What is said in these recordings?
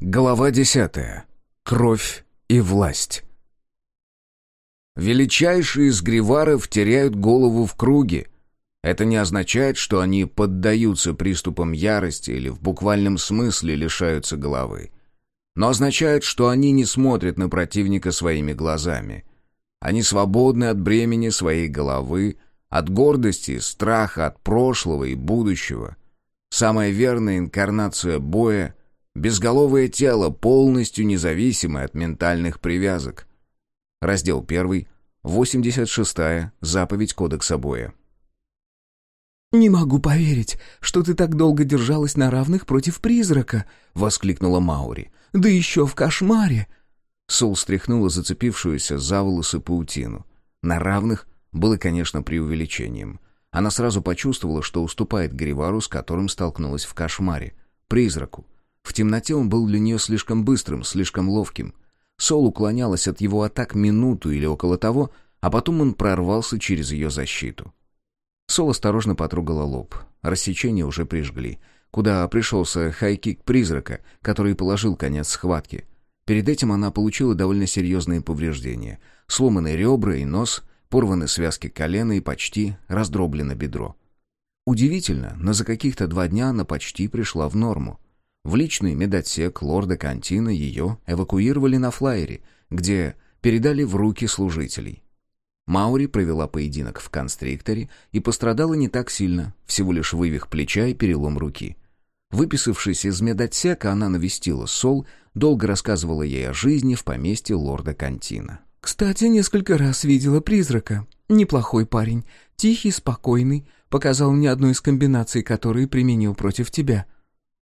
Глава десятая. Кровь и власть. Величайшие из гриваров теряют голову в круге. Это не означает, что они поддаются приступам ярости или в буквальном смысле лишаются головы. Но означает, что они не смотрят на противника своими глазами. Они свободны от бремени своей головы, от гордости, страха, от прошлого и будущего. Самая верная инкарнация боя Безголовое тело, полностью независимое от ментальных привязок. Раздел 1. 86-я. Заповедь Кодекса боя. «Не могу поверить, что ты так долго держалась на равных против призрака!» — воскликнула Маури. «Да еще в кошмаре!» Сол стряхнула зацепившуюся за волосы паутину. На равных было, конечно, преувеличением. Она сразу почувствовала, что уступает Гривару, с которым столкнулась в кошмаре. Призраку. В темноте он был для нее слишком быстрым, слишком ловким. Сол уклонялась от его атак минуту или около того, а потом он прорвался через ее защиту. Сол осторожно потрогала лоб. Рассечение уже прижгли. Куда пришелся хайкик призрака, который положил конец схватке. Перед этим она получила довольно серьезные повреждения. Сломанные ребра и нос, порваны связки колена и почти раздроблено бедро. Удивительно, но за каких-то два дня она почти пришла в норму. В личный медотсек лорда Кантина ее эвакуировали на флайере, где передали в руки служителей. Маури провела поединок в констрикторе и пострадала не так сильно, всего лишь вывих плеча и перелом руки. Выписавшись из медотсека, она навестила Сол, долго рассказывала ей о жизни в поместье лорда Кантина. «Кстати, несколько раз видела призрака. Неплохой парень, тихий, спокойный, показал мне одну из комбинаций, которые применил против тебя».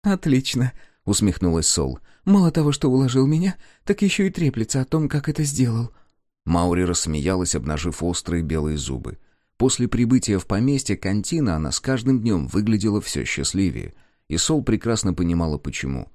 «Отлично», — усмехнулась Сол. «Мало того, что уложил меня, так еще и треплется о том, как это сделал». Маури рассмеялась, обнажив острые белые зубы. После прибытия в поместье Кантина она с каждым днем выглядела все счастливее, и Сол прекрасно понимала, почему.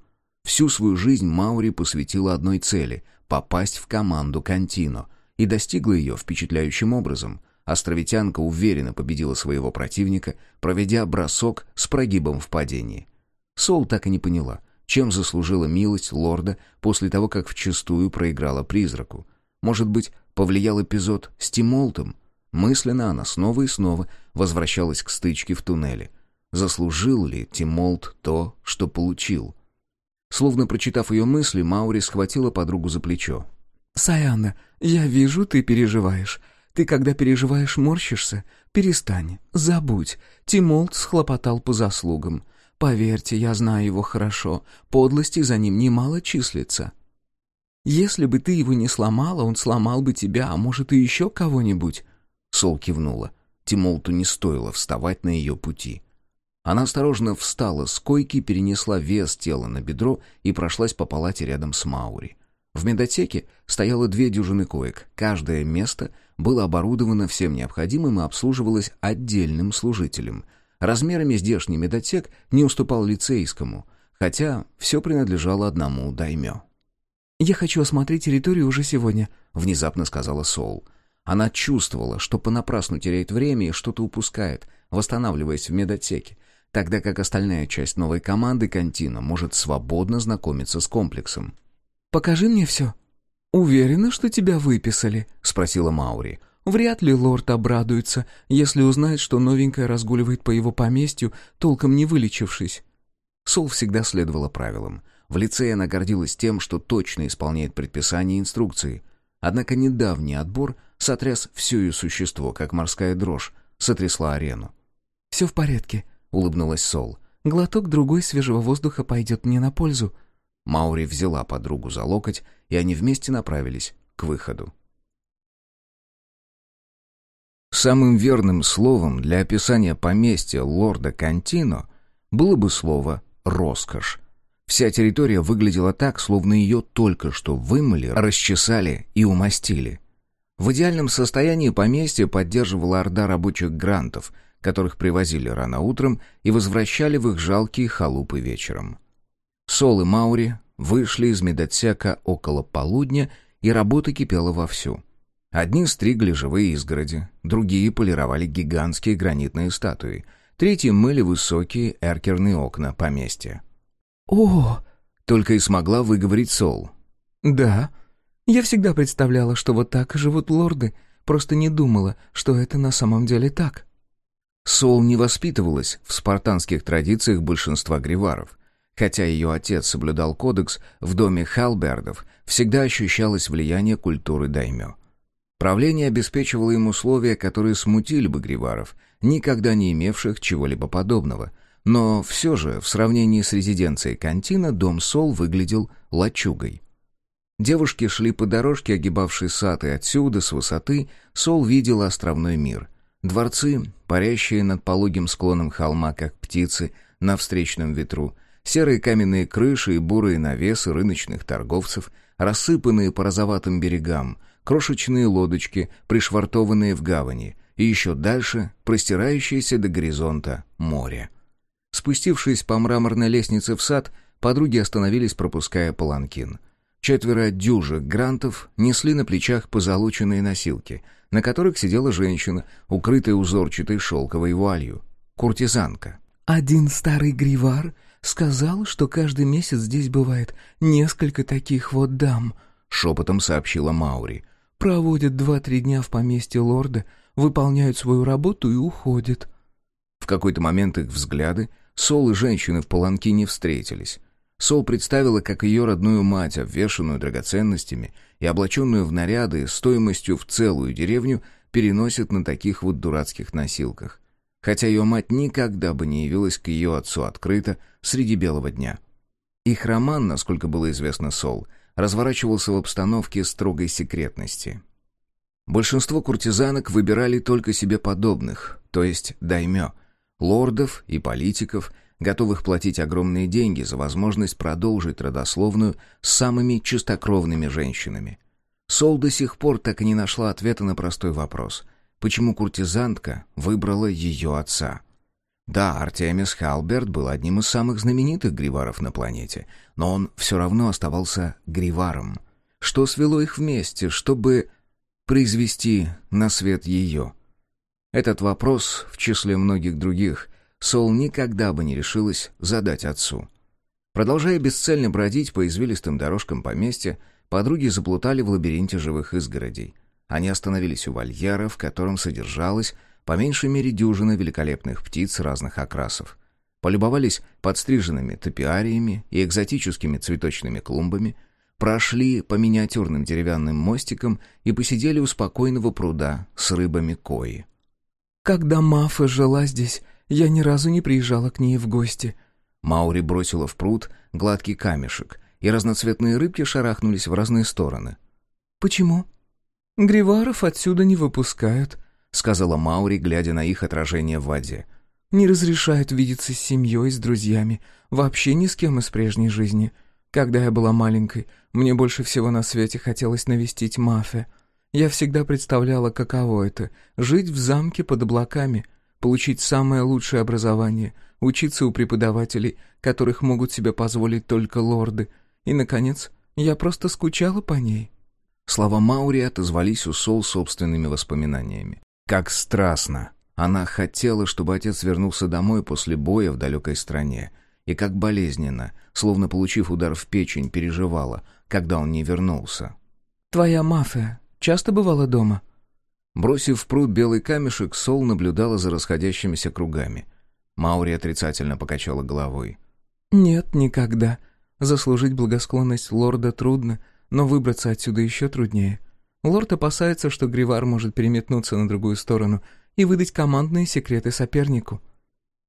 Всю свою жизнь Маури посвятила одной цели — попасть в команду Кантино, и достигла ее впечатляющим образом. Островитянка уверенно победила своего противника, проведя бросок с прогибом в падении. Сол так и не поняла, чем заслужила милость лорда после того, как вчистую проиграла призраку. Может быть, повлиял эпизод с Тимолтом? Мысленно она снова и снова возвращалась к стычке в туннеле. Заслужил ли Тимолт то, что получил? Словно прочитав ее мысли, Маури схватила подругу за плечо. «Саяна, я вижу, ты переживаешь. Ты, когда переживаешь, морщишься? Перестань, забудь. Тимолт схлопотал по заслугам. Поверьте, я знаю его хорошо. Подлости за ним немало числится. Если бы ты его не сломала, он сломал бы тебя, а может и еще кого-нибудь. Сол кивнула. Тимолту не стоило вставать на ее пути. Она осторожно встала с койки, перенесла вес тела на бедро и прошлась по палате рядом с Маури. В медотеке стояло две дюжины коек. Каждое место было оборудовано всем необходимым и обслуживалось отдельным служителем — Размерами здешний медотек не уступал лицейскому, хотя все принадлежало одному даймё. «Я хочу осмотреть территорию уже сегодня», — внезапно сказала Соул. Она чувствовала, что понапрасну теряет время и что-то упускает, восстанавливаясь в медотеке, тогда как остальная часть новой команды Кантина может свободно знакомиться с комплексом. «Покажи мне все». «Уверена, что тебя выписали?» — спросила Маури. Вряд ли лорд обрадуется, если узнает, что новенькая разгуливает по его поместью, толком не вылечившись. Сол всегда следовала правилам. В лицее она гордилась тем, что точно исполняет предписания и инструкции. Однако недавний отбор сотряс все ее существо, как морская дрожь, сотрясла арену. «Все в порядке», — улыбнулась Сол. «Глоток другой свежего воздуха пойдет мне на пользу». Маури взяла подругу за локоть, и они вместе направились к выходу. Самым верным словом для описания поместья лорда Кантино было бы слово «роскошь». Вся территория выглядела так, словно ее только что вымыли, расчесали и умастили. В идеальном состоянии поместье поддерживала орда рабочих грантов, которых привозили рано утром и возвращали в их жалкие халупы вечером. Сол и Маури вышли из медотсека около полудня, и работа кипела вовсю. Одни стригли живые изгороди, другие полировали гигантские гранитные статуи, третьи мыли высокие эркерные окна поместья. «О, Только и смогла выговорить Сол. «Да. Я всегда представляла, что вот так живут лорды, просто не думала, что это на самом деле так». Сол не воспитывалась в спартанских традициях большинства гриваров. Хотя ее отец соблюдал кодекс, в доме Халбердов всегда ощущалось влияние культуры даймё. Правление обеспечивало им условия, которые смутили бы гриваров, никогда не имевших чего-либо подобного. Но все же, в сравнении с резиденцией Кантина, дом Сол выглядел лачугой. Девушки шли по дорожке, огибавшей сад, и отсюда, с высоты, Сол видел островной мир. Дворцы, парящие над пологим склоном холма, как птицы, на встречном ветру, серые каменные крыши и бурые навесы рыночных торговцев, рассыпанные по розоватым берегам, крошечные лодочки, пришвартованные в гавани, и еще дальше простирающееся до горизонта море. Спустившись по мраморной лестнице в сад, подруги остановились, пропуская паланкин. Четверо дюжек грантов несли на плечах позолоченные носилки, на которых сидела женщина, укрытая узорчатой шелковой вуалью. Куртизанка. «Один старый гривар сказал, что каждый месяц здесь бывает несколько таких вот дам», — шепотом сообщила Маури. «Проводят два-три дня в поместье лорда, выполняют свою работу и уходят». В какой-то момент их взгляды, Сол и женщины в паланкине встретились. Сол представила, как ее родную мать, обвешанную драгоценностями и облаченную в наряды стоимостью в целую деревню, переносит на таких вот дурацких носилках хотя ее мать никогда бы не явилась к ее отцу открыто среди белого дня. Их роман, насколько было известно Сол, разворачивался в обстановке строгой секретности. Большинство куртизанок выбирали только себе подобных, то есть даймё, лордов и политиков, готовых платить огромные деньги за возможность продолжить родословную с самыми чистокровными женщинами. Сол до сих пор так и не нашла ответа на простой вопрос почему куртизантка выбрала ее отца. Да, Артемис Халберт был одним из самых знаменитых гриваров на планете, но он все равно оставался гриваром. Что свело их вместе, чтобы произвести на свет ее? Этот вопрос, в числе многих других, Сол никогда бы не решилась задать отцу. Продолжая бесцельно бродить по извилистым дорожкам поместья, подруги заплутали в лабиринте живых изгородей. Они остановились у вольера, в котором содержалось по меньшей мере дюжина великолепных птиц разных окрасов. Полюбовались подстриженными топиариями и экзотическими цветочными клумбами, прошли по миниатюрным деревянным мостикам и посидели у спокойного пруда с рыбами кои. «Когда Мафа жила здесь, я ни разу не приезжала к ней в гости». Маури бросила в пруд гладкий камешек, и разноцветные рыбки шарахнулись в разные стороны. «Почему?» «Гриваров отсюда не выпускают», — сказала Маури, глядя на их отражение в воде. «Не разрешают видеться с семьей, с друзьями, вообще ни с кем из прежней жизни. Когда я была маленькой, мне больше всего на свете хотелось навестить Мафе. Я всегда представляла, каково это — жить в замке под облаками, получить самое лучшее образование, учиться у преподавателей, которых могут себе позволить только лорды. И, наконец, я просто скучала по ней». Слова Маури отозвались у Сол собственными воспоминаниями. Как страстно! Она хотела, чтобы отец вернулся домой после боя в далекой стране. И как болезненно, словно получив удар в печень, переживала, когда он не вернулся. «Твоя мафия часто бывала дома?» Бросив в пруд белый камешек, Сол наблюдала за расходящимися кругами. Маури отрицательно покачала головой. «Нет, никогда. Заслужить благосклонность лорда трудно, но выбраться отсюда еще труднее. Лорд опасается, что Гривар может переметнуться на другую сторону и выдать командные секреты сопернику.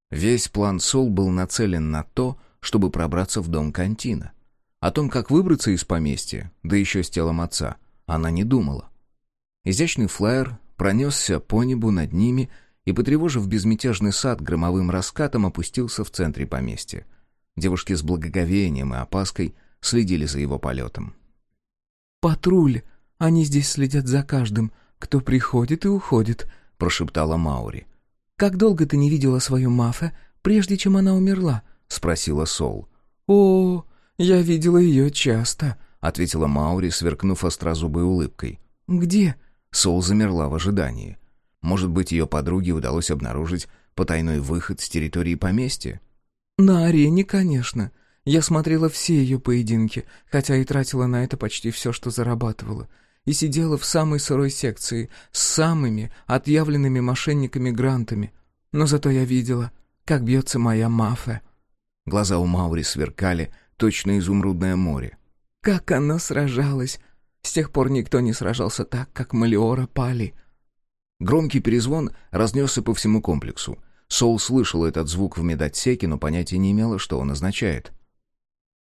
Весь план Сол был нацелен на то, чтобы пробраться в дом Кантина. О том, как выбраться из поместья, да еще с телом отца, она не думала. Изящный флайер пронесся по небу над ними и, потревожив безмятежный сад громовым раскатом, опустился в центре поместья. Девушки с благоговением и опаской следили за его полетом. «Патруль! Они здесь следят за каждым, кто приходит и уходит», — прошептала Маури. «Как долго ты не видела свою Мафе, прежде чем она умерла?» — спросила Сол. «О, я видела ее часто», — ответила Маури, сверкнув острозубой улыбкой. «Где?» — Сол замерла в ожидании. Может быть, ее подруге удалось обнаружить потайной выход с территории поместья? «На арене, конечно. Я смотрела все ее поединки, хотя и тратила на это почти все, что зарабатывала. И сидела в самой сырой секции, с самыми отъявленными мошенниками-грантами. Но зато я видела, как бьется моя мафия. Глаза у Маури сверкали, точно изумрудное море. Как она сражалась! С тех пор никто не сражался так, как Малиора Пали. Громкий перезвон разнесся по всему комплексу. Сол слышал этот звук в медотсеке, но понятия не имела, что он означает.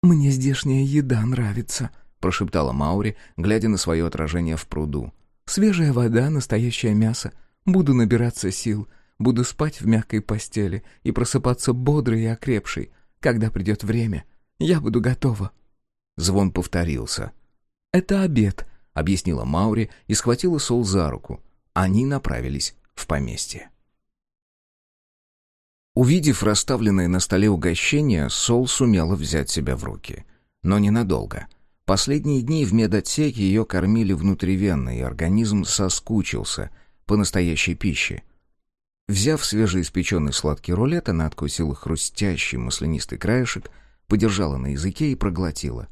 «Мне здешняя еда нравится», — прошептала Маури, глядя на свое отражение в пруду. «Свежая вода, настоящее мясо. Буду набираться сил, буду спать в мягкой постели и просыпаться бодрой и окрепшей. Когда придет время, я буду готова». Звон повторился. «Это обед», — объяснила Маури и схватила Сол за руку. Они направились в поместье. Увидев расставленное на столе угощение, Сол сумела взять себя в руки. Но ненадолго. Последние дни в медотсеке ее кормили внутривенно, и организм соскучился по настоящей пище. Взяв свежеиспеченный сладкий рулет, она откусила хрустящий маслянистый краешек, подержала на языке и проглотила.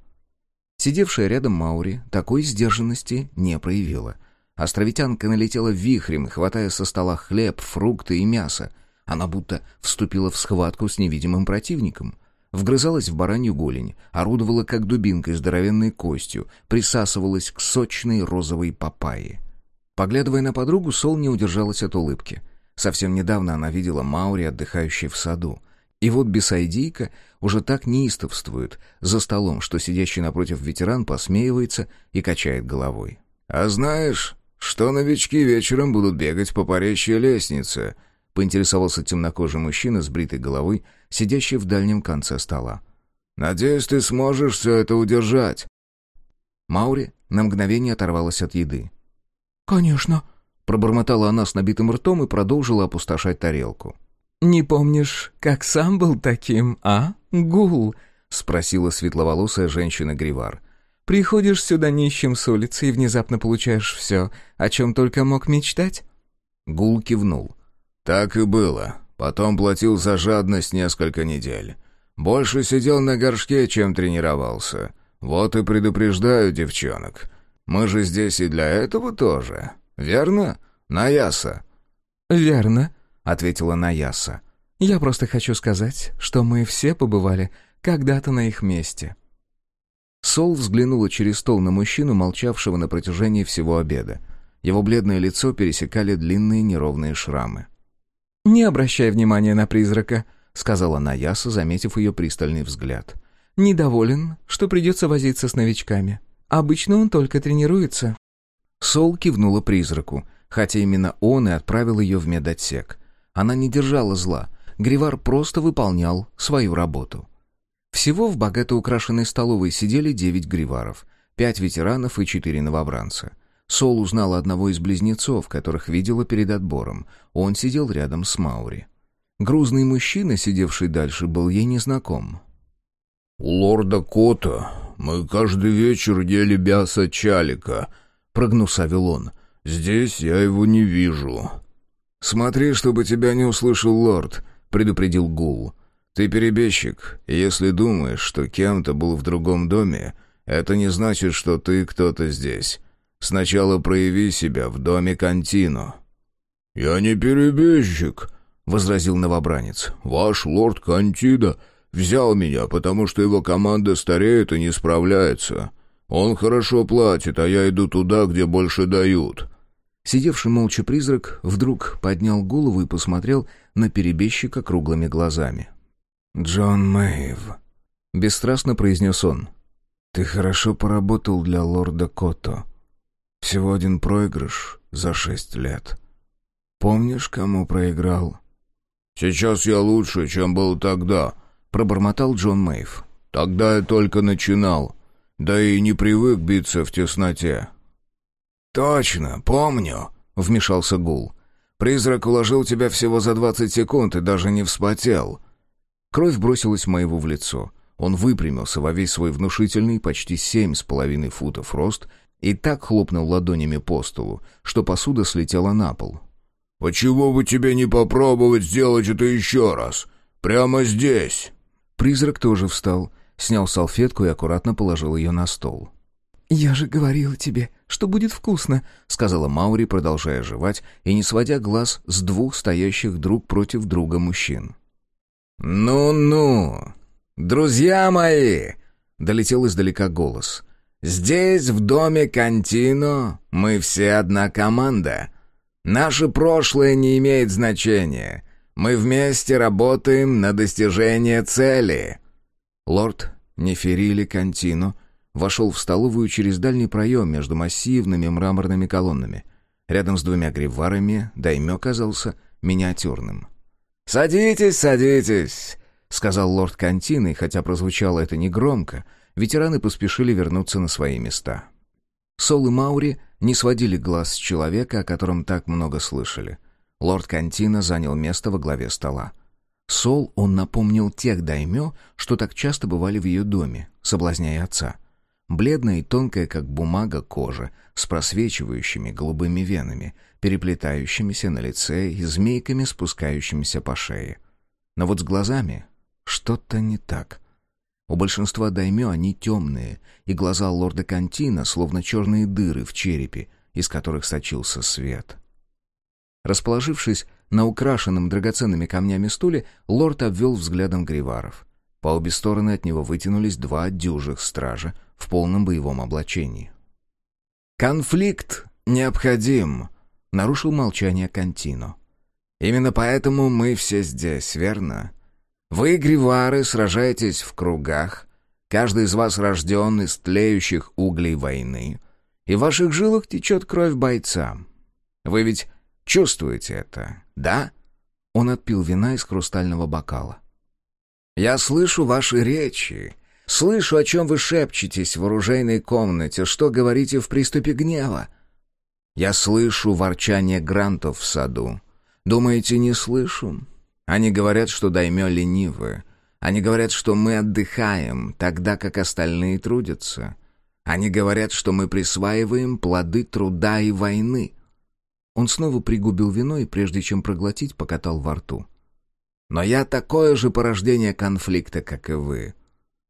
Сидевшая рядом Маури такой сдержанности не проявила. Островитянка налетела вихрем, хватая со стола хлеб, фрукты и мясо — она будто вступила в схватку с невидимым противником. Вгрызалась в баранью голень, орудовала как дубинкой здоровенной костью, присасывалась к сочной розовой папайе. Поглядывая на подругу, Сол не удержалась от улыбки. Совсем недавно она видела Маури, отдыхающей в саду. И вот бесайдийка уже так неистовствует за столом, что сидящий напротив ветеран посмеивается и качает головой. «А знаешь, что новички вечером будут бегать по парящей лестнице?» Поинтересовался темнокожий мужчина с бритой головой, сидящий в дальнем конце стола. «Надеюсь, ты сможешь все это удержать». Маури на мгновение оторвалась от еды. «Конечно», — пробормотала она с набитым ртом и продолжила опустошать тарелку. «Не помнишь, как сам был таким, а, Гул?» — спросила светловолосая женщина-гривар. «Приходишь сюда нищим с улицы и внезапно получаешь все, о чем только мог мечтать?» Гул кивнул. «Так и было. Потом платил за жадность несколько недель. Больше сидел на горшке, чем тренировался. Вот и предупреждаю девчонок. Мы же здесь и для этого тоже. Верно, Наяса?» «Верно», — ответила Наяса. «Я просто хочу сказать, что мы все побывали когда-то на их месте». Сол взглянула через стол на мужчину, молчавшего на протяжении всего обеда. Его бледное лицо пересекали длинные неровные шрамы. «Не обращай внимания на призрака», — сказала Наяса, заметив ее пристальный взгляд. «Недоволен, что придется возиться с новичками. Обычно он только тренируется». Сол кивнула призраку, хотя именно он и отправил ее в медотсек. Она не держала зла. Гривар просто выполнял свою работу. Всего в богато украшенной столовой сидели девять гриваров, пять ветеранов и четыре новобранца — Сол узнала одного из близнецов, которых видела перед отбором. Он сидел рядом с Маури. Грузный мужчина, сидевший дальше, был ей незнаком. «У лорда Кота мы каждый вечер ели мясо чалика», — прогнусавил он. «Здесь я его не вижу». «Смотри, чтобы тебя не услышал лорд», — предупредил Гул. «Ты перебежчик, и если думаешь, что кем-то был в другом доме, это не значит, что ты кто-то здесь. Сначала прояви себя в доме Кантино». «Я не перебежчик», — возразил новобранец. «Ваш лорд Кантида взял меня, потому что его команда стареет и не справляется. Он хорошо платит, а я иду туда, где больше дают». Сидевший молча призрак вдруг поднял голову и посмотрел на перебежчика круглыми глазами. «Джон Мэйв», — бесстрастно произнес он, — «ты хорошо поработал для лорда Кото. Всего один проигрыш за шесть лет. Помнишь, кому проиграл?» «Сейчас я лучше, чем был тогда», — пробормотал Джон Мэйв. «Тогда я только начинал, да и не привык биться в тесноте». «Точно, помню», — вмешался Гул. «Призрак уложил тебя всего за двадцать секунд и даже не вспотел». Кровь бросилась Мэйву в лицо. Он выпрямился во весь свой внушительный, почти семь с половиной футов рост и так хлопнул ладонями по столу, что посуда слетела на пол. «Почему бы тебе не попробовать сделать это еще раз? Прямо здесь!» Призрак тоже встал, снял салфетку и аккуратно положил ее на стол. «Я же говорила тебе, что будет вкусно», — сказала Маури, продолжая жевать и не сводя глаз с двух стоящих друг против друга мужчин. «Ну-ну, друзья мои!» — долетел издалека голос. «Здесь, в доме Кантино, мы все одна команда. Наше прошлое не имеет значения. Мы вместе работаем на достижение цели». Лорд Неферили Кантино вошел в столовую через дальний проем между массивными мраморными колоннами. Рядом с двумя гриварами Даймё казался миниатюрным. «Садитесь, садитесь!» — сказал лорд Кантин, и хотя прозвучало это негромко, ветераны поспешили вернуться на свои места. Сол и Маури не сводили глаз с человека, о котором так много слышали. Лорд Кантина занял место во главе стола. Сол он напомнил тех даймё, что так часто бывали в ее доме, соблазняя отца. Бледная и тонкая, как бумага, кожа, с просвечивающими голубыми венами, переплетающимися на лице и змейками, спускающимися по шее. Но вот с глазами что-то не так. У большинства даймё они темные, и глаза лорда Кантина словно черные дыры в черепе, из которых сочился свет. Расположившись на украшенном драгоценными камнями стуле, лорд обвел взглядом гриваров. По обе стороны от него вытянулись два дюжих стража в полном боевом облачении. «Конфликт необходим», — нарушил молчание Кантино. «Именно поэтому мы все здесь, верно? Вы, гривары, сражаетесь в кругах, каждый из вас рожден из тлеющих углей войны, и в ваших жилах течет кровь бойца. Вы ведь чувствуете это, да?» Он отпил вина из хрустального бокала. «Я слышу ваши речи, слышу, о чем вы шепчетесь в оружейной комнате, что говорите в приступе гнева. Я слышу ворчание грантов в саду. Думаете, не слышу? Они говорят, что даймё ленивы. Они говорят, что мы отдыхаем, тогда как остальные трудятся. Они говорят, что мы присваиваем плоды труда и войны. Он снова пригубил вино и, прежде чем проглотить, покатал во рту. Но я такое же порождение конфликта, как и вы.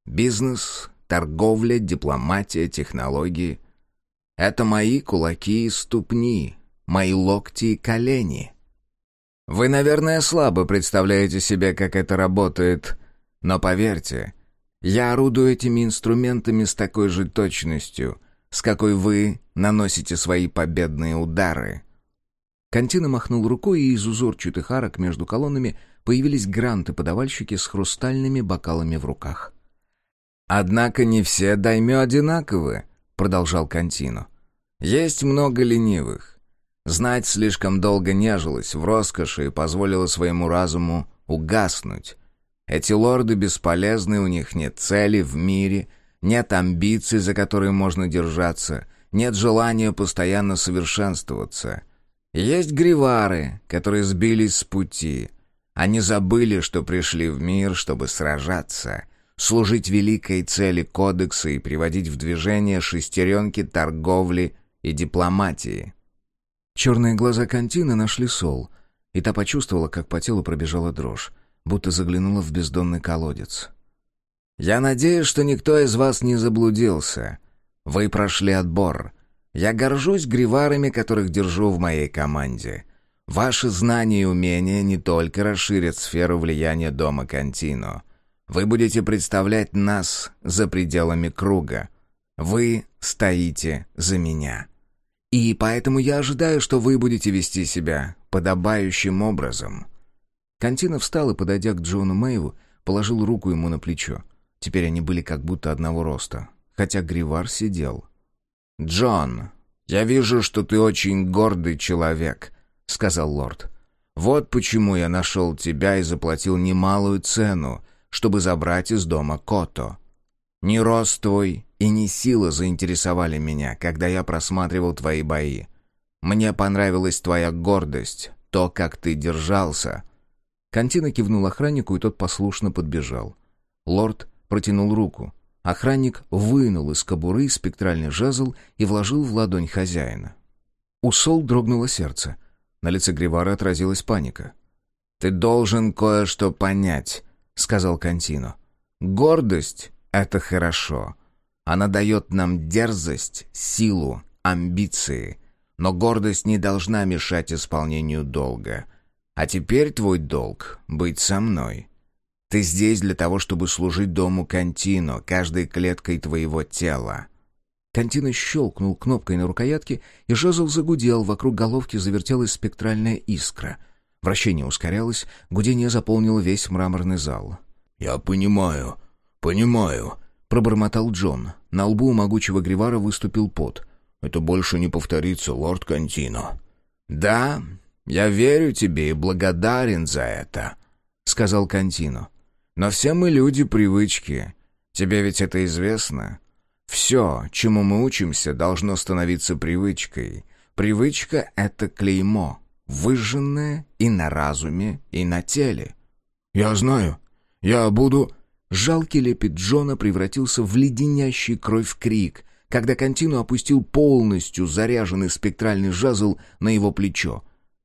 Бизнес, торговля, дипломатия, технологии — это мои кулаки и ступни, мои локти и колени. Вы, наверное, слабо представляете себе, как это работает, но поверьте, я орудую этими инструментами с такой же точностью, с какой вы наносите свои победные удары. Кантина махнул рукой, и из узорчатых арок между колоннами появились гранты-подавальщики с хрустальными бокалами в руках. «Однако не все даймё одинаковы», — продолжал Кантино. «Есть много ленивых, Знать слишком долго нежилась в роскоши и позволила своему разуму угаснуть. Эти лорды бесполезны, у них нет цели в мире, нет амбиций, за которые можно держаться, нет желания постоянно совершенствоваться. Есть гривары, которые сбились с пути. Они забыли, что пришли в мир, чтобы сражаться, служить великой цели кодекса и приводить в движение шестеренки торговли и дипломатии. Черные глаза Кантины нашли Сол, и та почувствовала, как по телу пробежала дрожь, будто заглянула в бездонный колодец. «Я надеюсь, что никто из вас не заблудился. Вы прошли отбор. Я горжусь гриварами, которых держу в моей команде. Ваши знания и умения не только расширят сферу влияния дома Кантино. Вы будете представлять нас за пределами круга. Вы стоите за меня». И поэтому я ожидаю, что вы будете вести себя подобающим образом». Кантина встал и, подойдя к Джону Мэйву, положил руку ему на плечо. Теперь они были как будто одного роста, хотя Гривар сидел. «Джон, я вижу, что ты очень гордый человек», — сказал лорд. «Вот почему я нашел тебя и заплатил немалую цену, чтобы забрать из дома Кото. Ни рост твой, и не сила заинтересовали меня, когда я просматривал твои бои. Мне понравилась твоя гордость, то, как ты держался». Кантина кивнул охраннику, и тот послушно подбежал. Лорд протянул руку. Охранник вынул из кобуры спектральный жезл и вложил в ладонь хозяина. У Сол дрогнуло сердце. На лице Гривара отразилась паника. «Ты должен кое-что понять», — сказал Кантино. «Гордость Это хорошо. Она дает нам дерзость, силу, амбиции. Но гордость не должна мешать исполнению долга. А теперь твой долг — быть со мной. Ты здесь для того, чтобы служить дому Кантино, каждой клеткой твоего тела». Кантино щелкнул кнопкой на рукоятке, и жезл загудел, вокруг головки завертелась спектральная искра. Вращение ускорялось, гудение заполнило весь мраморный зал. «Я понимаю, понимаю», — пробормотал Джон. На лбу у могучего Гривара выступил пот. «Это больше не повторится, лорд Кантино». «Да, я верю тебе и благодарен за это», — сказал Кантино. «Но все мы люди привычки. Тебе ведь это известно. Все, чему мы учимся, должно становиться привычкой. Привычка — это клеймо, выжженное и на разуме, и на теле». «Я знаю. Я буду...» Жалкий лепет Джона превратился в леденящий кровь крик, когда Контину опустил полностью заряженный спектральный жезл на его плечо.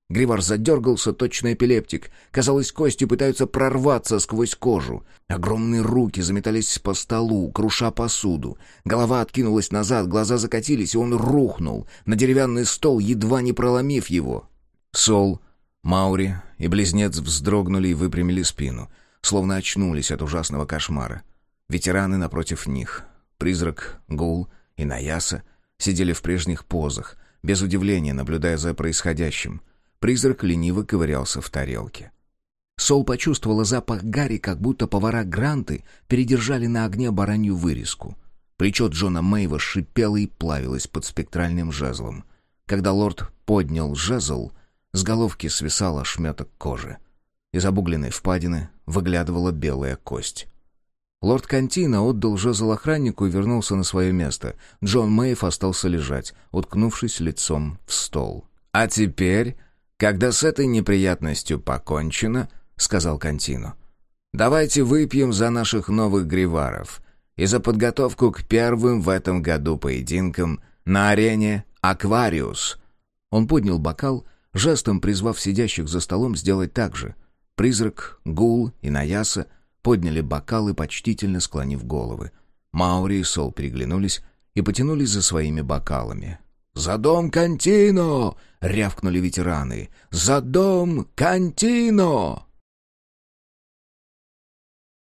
Гривар задергался, точно эпилептик. Казалось, кости пытаются прорваться сквозь кожу. Огромные руки заметались по столу, круша посуду. Голова откинулась назад, глаза закатились, и он рухнул на деревянный стол, едва не проломив его. Сол, Маури и близнец вздрогнули и выпрямили спину, словно очнулись от ужасного кошмара. Ветераны напротив них, призрак, гул и Наяса, сидели в прежних позах, без удивления наблюдая за происходящим — Призрак лениво ковырялся в тарелке. Сол почувствовала запах гари, как будто повара Гранты передержали на огне баранью вырезку. Плечо Джона Мэйва шипело и плавилось под спектральным жезлом. Когда лорд поднял жезл, с головки свисал ошметок кожи. Из обугленной впадины выглядывала белая кость. Лорд Кантина отдал жезл охраннику и вернулся на свое место. Джон Мэйв остался лежать, уткнувшись лицом в стол. «А теперь «Когда с этой неприятностью покончено, — сказал Кантино, — давайте выпьем за наших новых гриваров и за подготовку к первым в этом году поединкам на арене «Аквариус». Он поднял бокал, жестом призвав сидящих за столом сделать так же. Призрак, Гул и Наяса подняли бокалы, почтительно склонив головы. Маури и Сол переглянулись и потянулись за своими бокалами. «За дом Кантино!» — рявкнули ветераны. «За дом Кантино!»